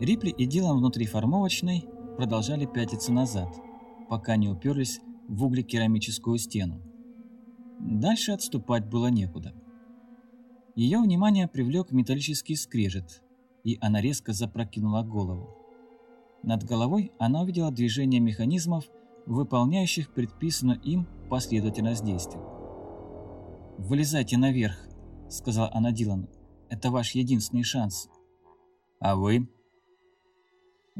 Рипли и Дилан внутри формовочной продолжали пятиться назад, пока не уперлись в углекерамическую стену. Дальше отступать было некуда. Ее внимание привлек металлический скрежет, и она резко запрокинула голову. Над головой она увидела движение механизмов, выполняющих предписанную им последовательность действий. «Вылезайте наверх», — сказала она Дилану. «Это ваш единственный шанс». «А вы?»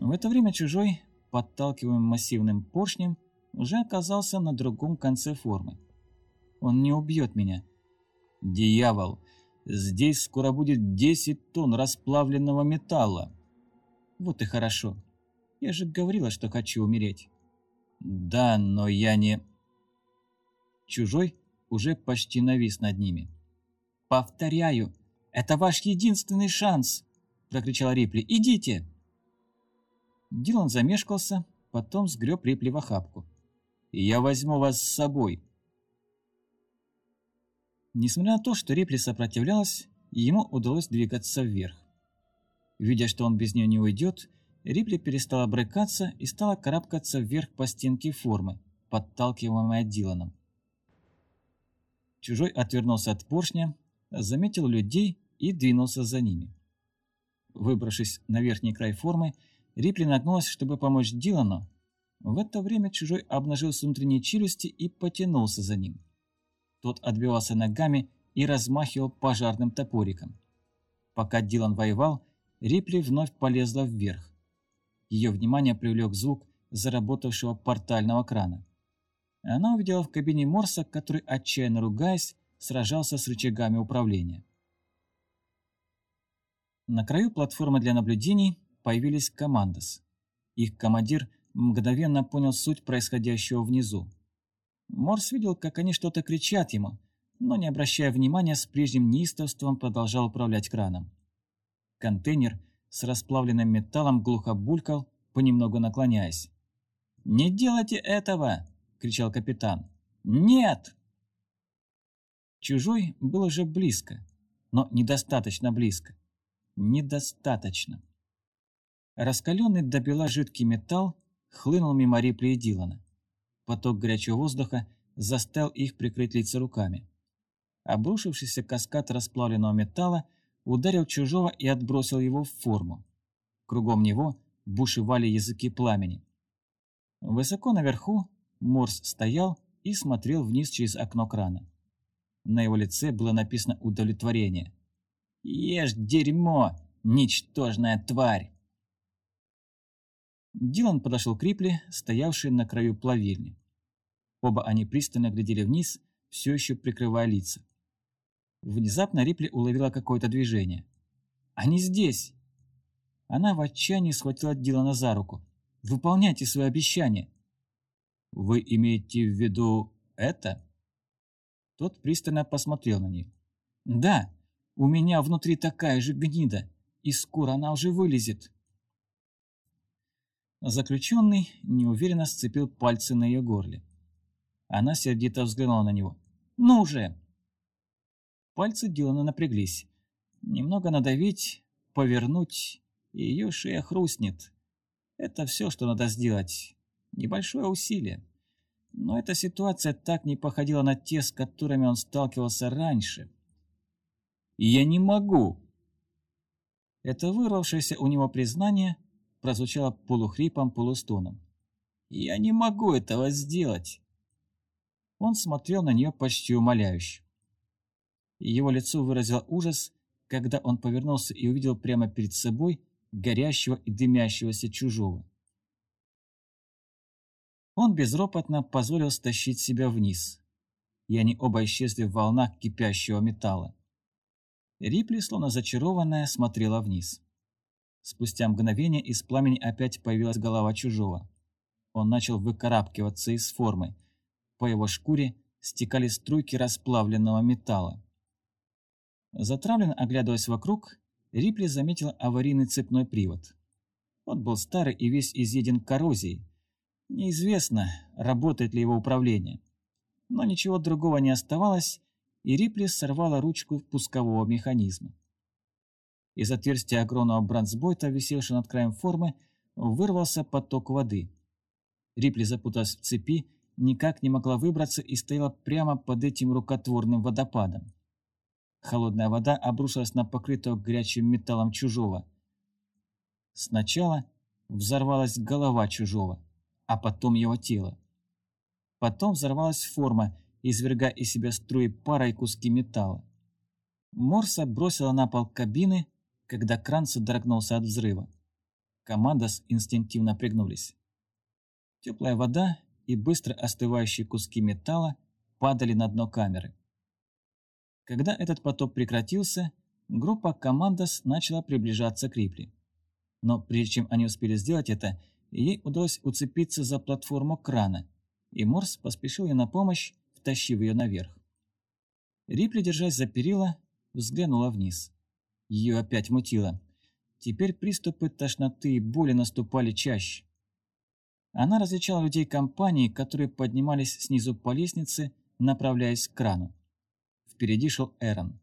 В это время чужой, подталкиваемый массивным поршнем, уже оказался на другом конце формы. «Он не убьет меня». «Дьявол! Здесь скоро будет 10 тонн расплавленного металла». «Вот и хорошо. Я же говорила, что хочу умереть». «Да, но я не...» Чужой уже почти навис над ними. «Повторяю, это ваш единственный шанс!» — прокричал Рипли. «Идите!» Дилан замешкался, потом сгреб Рипли в охапку. «Я возьму вас с собой!» Несмотря на то, что Рипли сопротивлялась, ему удалось двигаться вверх. Видя, что он без нее не уйдет, Рипли перестала брыкаться и стала карабкаться вверх по стенке формы, подталкиваемая Диланом. Чужой отвернулся от поршня, заметил людей и двинулся за ними. Выбравшись на верхний край формы, Рипли нагнулась, чтобы помочь Дилану. В это время Чужой обнажил с внутренней челюсти и потянулся за ним. Тот отбивался ногами и размахивал пожарным топориком. Пока Дилан воевал, Рипли вновь полезла вверх. Ее внимание привлек звук заработавшего портального крана. Она увидела в кабине Морса, который, отчаянно ругаясь, сражался с рычагами управления. На краю платформы для наблюдений появились командос. Их командир мгновенно понял суть происходящего внизу. Морс видел, как они что-то кричат ему, но, не обращая внимания, с прежним неистовством продолжал управлять краном. Контейнер с расплавленным металлом глухо булькал, понемногу наклоняясь. «Не делайте этого!» — кричал капитан. «Нет!» Чужой был уже близко, но недостаточно близко. Недостаточно. Раскаленный до бела жидкий металл хлынул мимо Рипли и Дилана. Поток горячего воздуха заставил их прикрыть лица руками. Обрушившийся каскад расплавленного металла ударил чужого и отбросил его в форму. Кругом него бушевали языки пламени. Высоко наверху Морс стоял и смотрел вниз через окно крана. На его лице было написано удовлетворение. «Ешь дерьмо, ничтожная тварь!» Дилан подошел к Рипли, стоявшей на краю плавильни. Оба они пристально глядели вниз, все еще прикрывая лица. Внезапно Рипли уловила какое-то движение. «Они здесь!» Она в отчаянии схватила Дилана за руку. «Выполняйте свои обещания!» «Вы имеете в виду это?» Тот пристально посмотрел на нее. «Да, у меня внутри такая же гнида, и скоро она уже вылезет». Заключенный неуверенно сцепил пальцы на ее горле. Она сердито взглянула на него. «Ну же!» Пальцы Дилана напряглись. Немного надавить, повернуть, и ее шея хрустнет. Это все, что надо сделать. Небольшое усилие. Но эта ситуация так не походила на те, с которыми он сталкивался раньше. «Я не могу!» Это вырвавшееся у него признание прозвучало полухрипом, полустоном. «Я не могу этого сделать!» Он смотрел на нее почти умоляюще. Его лицо выразило ужас, когда он повернулся и увидел прямо перед собой горящего и дымящегося чужого. Он безропотно позволил стащить себя вниз, и они оба исчезли в волнах кипящего металла. Рипли, словно зачарованная, смотрела вниз. Спустя мгновение из пламени опять появилась голова чужого. Он начал выкарабкиваться из формы. По его шкуре стекали струйки расплавленного металла. Затравленно оглядываясь вокруг, Рипли заметил аварийный цепной привод. Он был старый и весь изъеден коррозией, Неизвестно, работает ли его управление. Но ничего другого не оставалось, и Рипли сорвала ручку пускового механизма. Из отверстия огромного бронзбойта, висевшего над краем формы, вырвался поток воды. Рипли запуталась в цепи, никак не могла выбраться и стояла прямо под этим рукотворным водопадом. Холодная вода обрушилась на покрытого горячим металлом чужого. Сначала взорвалась голова чужого, а потом его тело. Потом взорвалась форма, извергая из себя струи пара и куски металла. Морса бросила на пол кабины, когда кран содрогнулся от взрыва. Командос инстинктивно пригнулись. Теплая вода и быстро остывающие куски металла падали на дно камеры. Когда этот потоп прекратился, группа Командос начала приближаться к Рипли. Но прежде чем они успели сделать это, ей удалось уцепиться за платформу крана, и Морс поспешил ей на помощь, втащив ее наверх. Рипли, держась за перила, взглянула вниз. Ее опять мутило. Теперь приступы тошноты и боли наступали чаще. Она различала людей компании, которые поднимались снизу по лестнице, направляясь к крану. Впереди шел Эрон.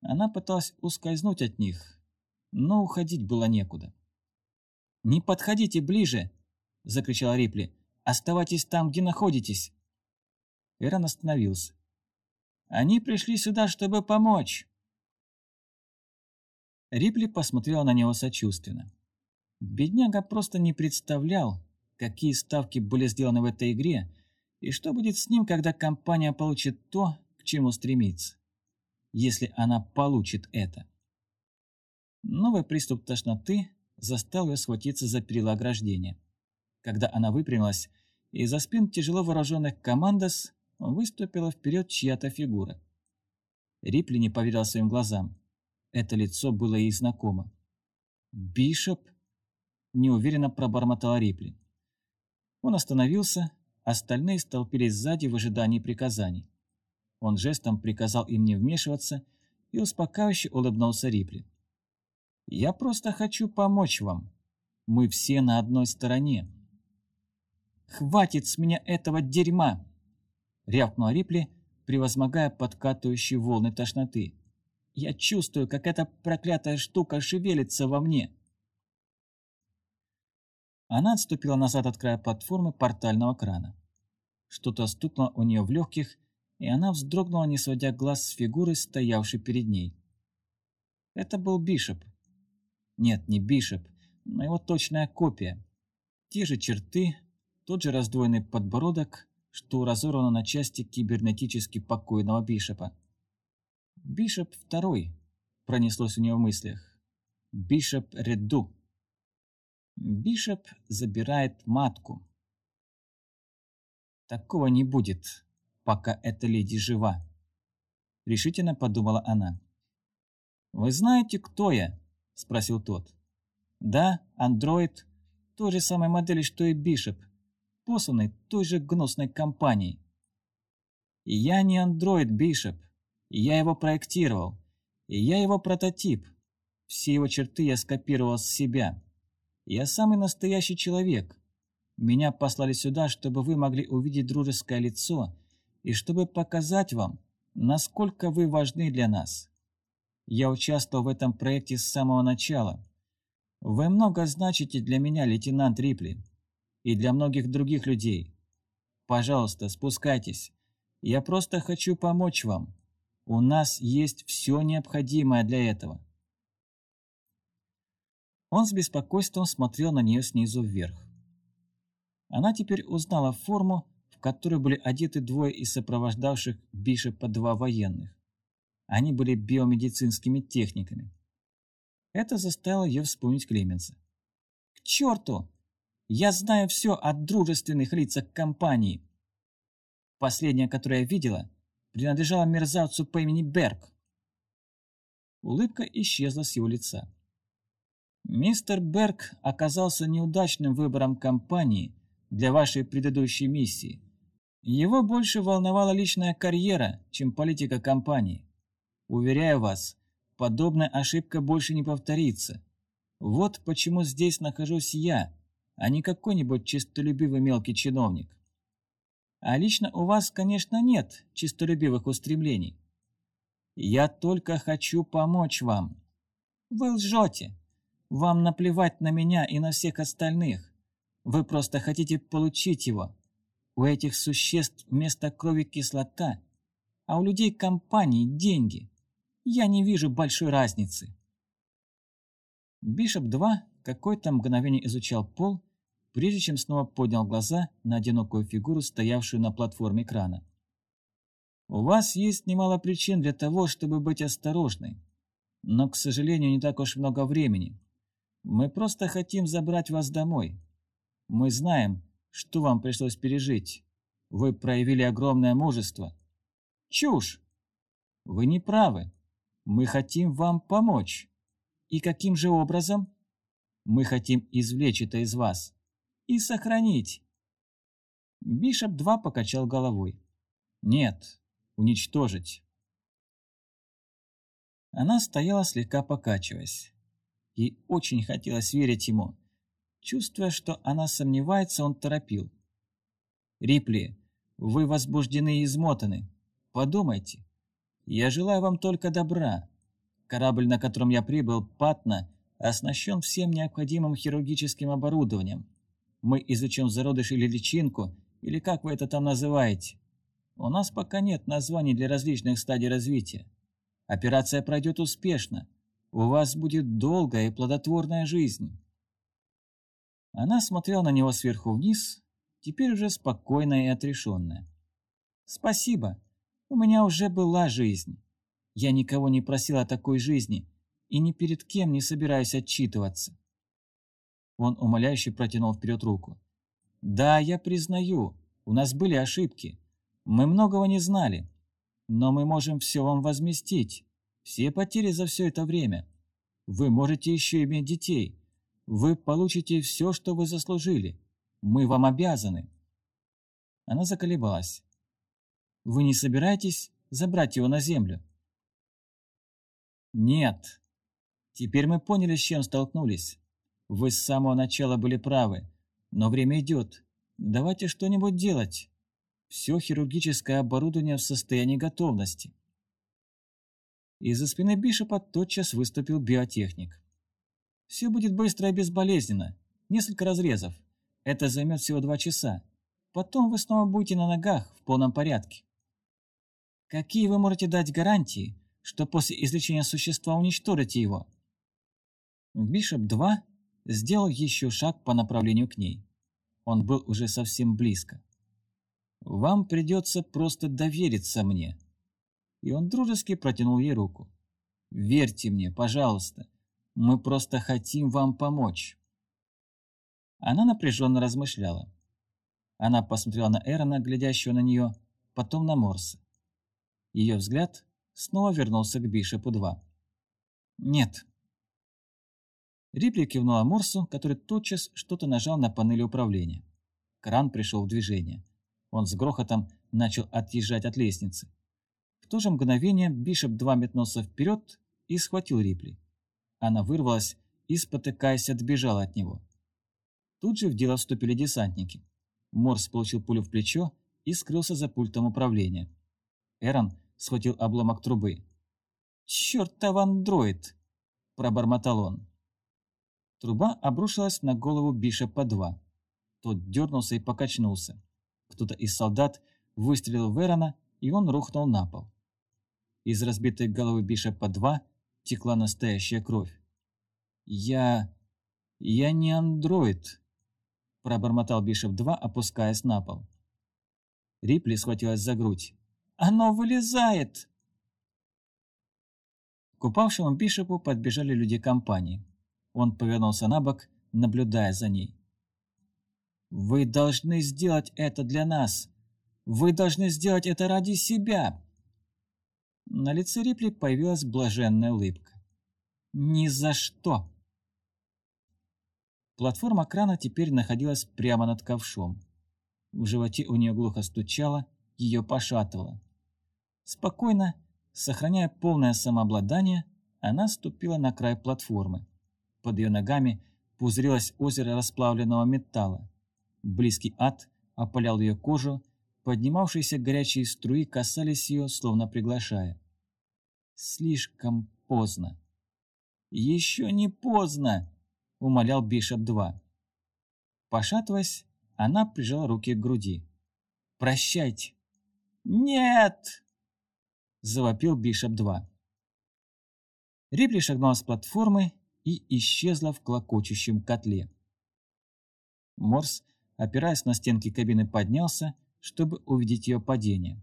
Она пыталась ускользнуть от них, но уходить было некуда. «Не подходите ближе!» – закричала Рипли. «Оставайтесь там, где находитесь!» Эрон остановился. «Они пришли сюда, чтобы помочь!» Рипли посмотрела на него сочувственно. Бедняга просто не представлял, какие ставки были сделаны в этой игре и что будет с ним, когда компания получит то, к чему стремится. Если она получит это. Новый приступ тошноты заставил ее схватиться за перила ограждения. Когда она выпрямилась, из-за спин тяжело вооруженных командос выступила вперед чья-то фигура. Рипли не поверил своим глазам. Это лицо было ей знакомо. «Бишоп?» – неуверенно пробормотала Рипли. Он остановился, остальные столпились сзади в ожидании приказаний. Он жестом приказал им не вмешиваться и успокаивающе улыбнулся Рипли. Я просто хочу помочь вам. Мы все на одной стороне. Хватит с меня этого дерьма! Рявкнула Рипли, превозмогая подкатывающие волны тошноты. Я чувствую, как эта проклятая штука шевелится во мне. Она отступила назад от края платформы портального крана. Что-то стукнуло у нее в легких, и она вздрогнула, не сводя глаз с фигуры, стоявшей перед ней. Это был Бишоп. Нет, не Бишоп, но его точная копия. Те же черты, тот же раздвоенный подбородок, что разорвано на части кибернетически покойного Бишопа. Бишоп второй, пронеслось у него в мыслях. Бишоп Реду. Бишоп забирает матку. Такого не будет, пока эта леди жива. Решительно подумала она. «Вы знаете, кто я?» – спросил тот. «Да, андроид той же самой модели, что и Бишоп, посланный той же гнусной компанией. Я не андроид Бишоп, я его проектировал, и я его прототип. Все его черты я скопировал с себя. Я самый настоящий человек. Меня послали сюда, чтобы вы могли увидеть дружеское лицо и чтобы показать вам, насколько вы важны для нас. Я участвовал в этом проекте с самого начала. Вы много значите для меня, лейтенант Рипли, и для многих других людей. Пожалуйста, спускайтесь. Я просто хочу помочь вам. У нас есть все необходимое для этого. Он с беспокойством смотрел на нее снизу вверх. Она теперь узнала форму, в которой были одеты двое из сопровождавших Бишопа два военных. Они были биомедицинскими техниками. Это заставило ее вспомнить Клеменса. «К черту! Я знаю все о дружественных лицах компании!» Последняя, которую я видела, принадлежала мерзавцу по имени Берг. Улыбка исчезла с его лица. «Мистер Берг оказался неудачным выбором компании для вашей предыдущей миссии. Его больше волновала личная карьера, чем политика компании. Уверяю вас, подобная ошибка больше не повторится. Вот почему здесь нахожусь я, а не какой-нибудь честолюбивый мелкий чиновник. А лично у вас, конечно, нет честолюбивых устремлений. Я только хочу помочь вам. Вы лжете. Вам наплевать на меня и на всех остальных. Вы просто хотите получить его. У этих существ вместо крови кислота, а у людей компании деньги. Я не вижу большой разницы. Бишоп-2 какое-то мгновение изучал пол, прежде чем снова поднял глаза на одинокую фигуру, стоявшую на платформе крана. «У вас есть немало причин для того, чтобы быть осторожной, но, к сожалению, не так уж много времени. Мы просто хотим забрать вас домой. Мы знаем, что вам пришлось пережить. Вы проявили огромное мужество. Чушь! Вы не правы. Мы хотим вам помочь. И каким же образом? Мы хотим извлечь это из вас и сохранить. Бишоп-2 покачал головой. Нет, уничтожить. Она стояла слегка покачиваясь. Ей очень хотелось верить ему. Чувствуя, что она сомневается, он торопил. «Рипли, вы возбуждены и измотаны. Подумайте. Я желаю вам только добра. Корабль, на котором я прибыл, Патна, оснащен всем необходимым хирургическим оборудованием. Мы изучим зародыш или личинку, или как вы это там называете. У нас пока нет названий для различных стадий развития. Операция пройдет успешно. У вас будет долгая и плодотворная жизнь. Она смотрела на него сверху вниз, теперь уже спокойная и отрешенная. «Спасибо. У меня уже была жизнь. Я никого не просил о такой жизни и ни перед кем не собираюсь отчитываться. Он умоляюще протянул вперед руку. «Да, я признаю, у нас были ошибки. Мы многого не знали. Но мы можем все вам возместить. Все потери за все это время. Вы можете еще иметь детей. Вы получите все, что вы заслужили. Мы вам обязаны». Она заколебалась. «Вы не собираетесь забрать его на землю?» «Нет. Теперь мы поняли, с чем столкнулись. Вы с самого начала были правы. Но время идет. Давайте что-нибудь делать. Все хирургическое оборудование в состоянии готовности». Из-за спины Бишопа тотчас выступил биотехник. «Все будет быстро и безболезненно. Несколько разрезов. Это займет всего два часа. Потом вы снова будете на ногах в полном порядке». «Какие вы можете дать гарантии, что после излечения существа уничтожите его. Бишоп-2 сделал еще шаг по направлению к ней. Он был уже совсем близко. «Вам придется просто довериться мне». И он дружески протянул ей руку. «Верьте мне, пожалуйста. Мы просто хотим вам помочь». Она напряженно размышляла. Она посмотрела на Эрона, глядящего на нее, потом на Морса. Ее взгляд снова вернулся к Бишопу-2. «Нет». Рипли кивнула Морсу, который тотчас что-то нажал на панели управления. Кран пришел в движение. Он с грохотом начал отъезжать от лестницы. В то же мгновение Бишоп-2 метнулся вперед и схватил Рипли. Она вырвалась и, спотыкаясь, отбежала от него. Тут же в дело вступили десантники. Морс получил пулю в плечо и скрылся за пультом управления. Эрон схватил обломок трубы. «Чертов андроид!» – пробормотал он. Труба обрушилась на голову Бишопа-2. Тот дернулся и покачнулся. Кто-то из солдат выстрелил в Эрона, и он рухнул на пол. Из разбитой головы Бишопа-2 текла настоящая кровь. «Я... я не андроид», – пробормотал Бишоп-2, опускаясь на пол. Рипли схватилась за грудь. Оно вылезает!» К упавшему Бишопу подбежали люди компании. Он повернулся на бок, наблюдая за ней. «Вы должны сделать это для нас! Вы должны сделать это ради себя!» На лице Рипли появилась блаженная улыбка. «Ни за что!» Платформа крана теперь находилась прямо над ковшом. В животе у нее глухо стучало, ее пошатывало. Спокойно, сохраняя полное самообладание, она ступила на край платформы. Под ее ногами пузырилось озеро расплавленного металла. Близкий ад опалял ее кожу, поднимавшиеся горячие струи касались ее, словно приглашая. Слишком поздно. «Еще не поздно!» — умолял Бишоп-2. Пошатываясь, она прижала руки к груди. «Прощайте!» «Нет!» — завопил Бишоп-2. Рипли шагнула с платформы и исчезла в клокочущем котле. Морс, опираясь на стенки кабины, поднялся, чтобы увидеть ее падение.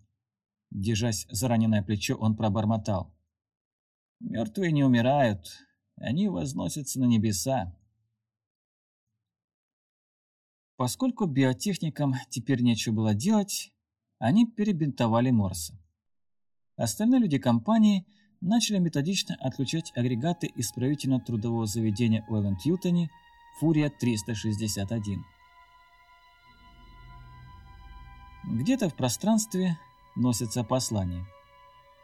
Держась за раненое плечо, он пробормотал. «Мертвые не умирают, они возносятся на небеса». Поскольку биотехникам теперь нечего было делать, они перебинтовали Морса. Остальные люди компании начали методично отключать агрегаты исправительно-трудового заведения Уэллент-Ютони «Фурия-361». Где-то в пространстве носятся послания.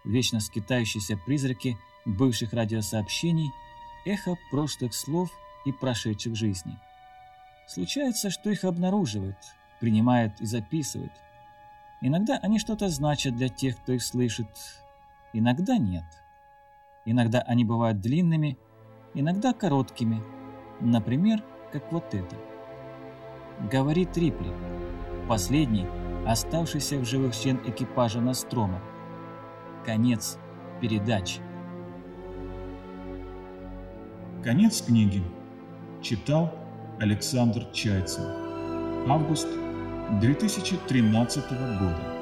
Вечно скитающиеся призраки бывших радиосообщений, эхо прошлых слов и прошедших жизней. Случается, что их обнаруживают, принимают и записывают. Иногда они что-то значат для тех, кто их слышит, иногда нет. Иногда они бывают длинными, иногда короткими, например, как вот это. Говорит Рипли, последний, оставшийся в живых член экипажа Настрома. Конец передачи. Конец книги. Читал Александр Чайцев. Август 2013 года.